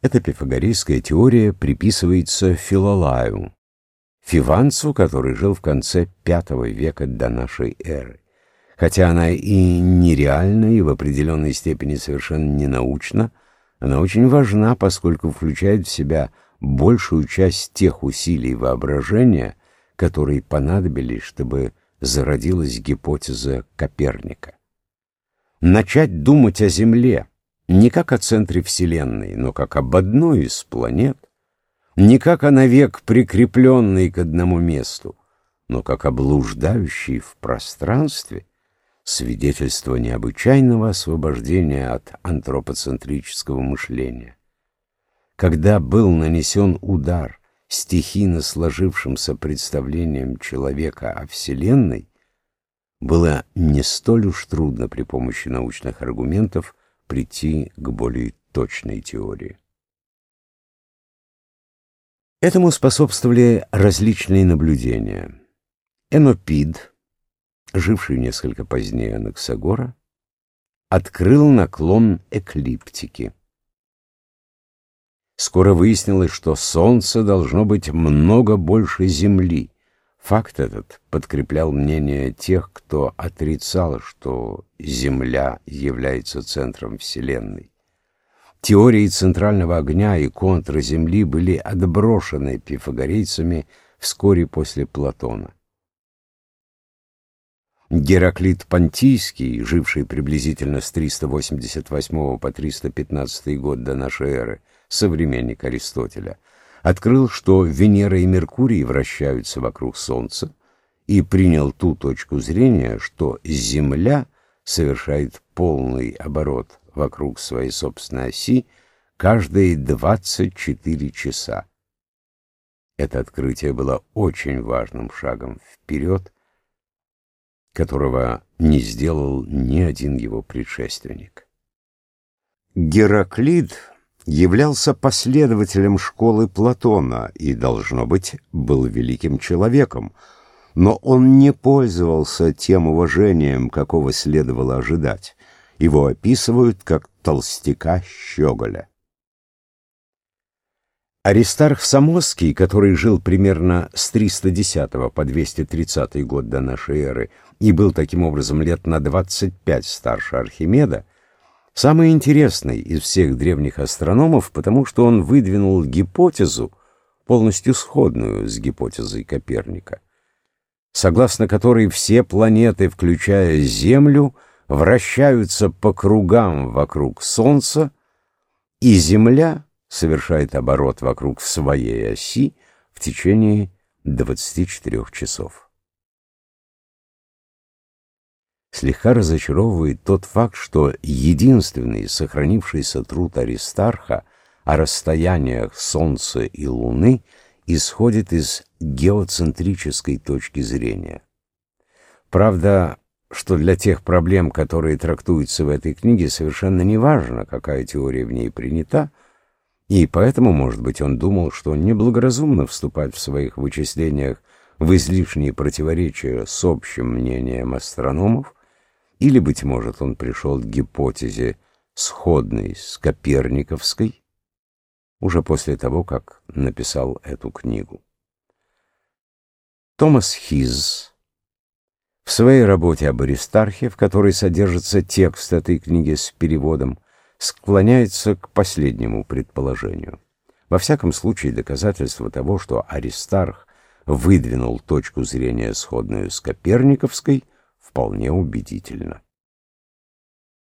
Эта пифагорейская теория приписывается Филолаю, фиванцу, который жил в конце V века до нашей эры. Хотя она и нереальна, и в определенной степени совершенно ненаучна, она очень важна, поскольку включает в себя большую часть тех усилий воображения, которые понадобились, чтобы зародилась гипотеза Коперника. Начать думать о Земле не как о центре Вселенной, но как об одной из планет, не как о навек прикрепленной к одному месту, но как о блуждающей в пространстве, свидетельство необычайного освобождения от антропоцентрического мышления. Когда был нанесен удар стихийно сложившимся представлением человека о Вселенной, было не столь уж трудно при помощи научных аргументов прийти к более точной теории. Этому способствовали различные наблюдения. Энопид, живший несколько позднее Анаксагора, открыл наклон эклиптики. Скоро выяснилось, что Солнце должно быть много больше Земли. Факт этот подкреплял мнение тех, кто отрицал, что Земля является центром Вселенной. Теории центрального огня и контра Земли были отброшены пифагорейцами вскоре после Платона. Гераклит Понтийский, живший приблизительно с 388 по 315 год до нашей эры, современник Аристотеля, открыл, что Венера и Меркурий вращаются вокруг Солнца, и принял ту точку зрения, что Земля совершает полный оборот вокруг своей собственной оси каждые 24 часа. Это открытие было очень важным шагом вперед, которого не сделал ни один его предшественник. Гераклит являлся последователем школы Платона и, должно быть, был великим человеком, но он не пользовался тем уважением, какого следовало ожидать. Его описывают как толстяка Щеголя. Аристарх Самосский, который жил примерно с 310 по 230 год до нашей эры и был таким образом лет на 25 старше Архимеда, самый интересный из всех древних астрономов, потому что он выдвинул гипотезу, полностью сходную с гипотезой Коперника, согласно которой все планеты, включая Землю, вращаются по кругам вокруг Солнца, и Земля совершает оборот вокруг своей оси в течение 24 часов. Слегка разочаровывает тот факт, что единственный сохранившийся труд Аристарха о расстояниях Солнца и Луны исходит из геоцентрической точки зрения. Правда, что для тех проблем, которые трактуются в этой книге, совершенно не важно, какая теория в ней принята, и поэтому, может быть, он думал, что неблагоразумно вступать в своих вычислениях в излишние противоречия с общим мнением астрономов, или, быть может, он пришел к гипотезе, сходной с Коперниковской, уже после того, как написал эту книгу. Томас Хиз в своей работе об Аристархе, в которой содержится текст этой книги с переводом, склоняется к последнему предположению. Во всяком случае, доказательство того, что Аристарх выдвинул точку зрения, сходную с Коперниковской, вполне убедительно.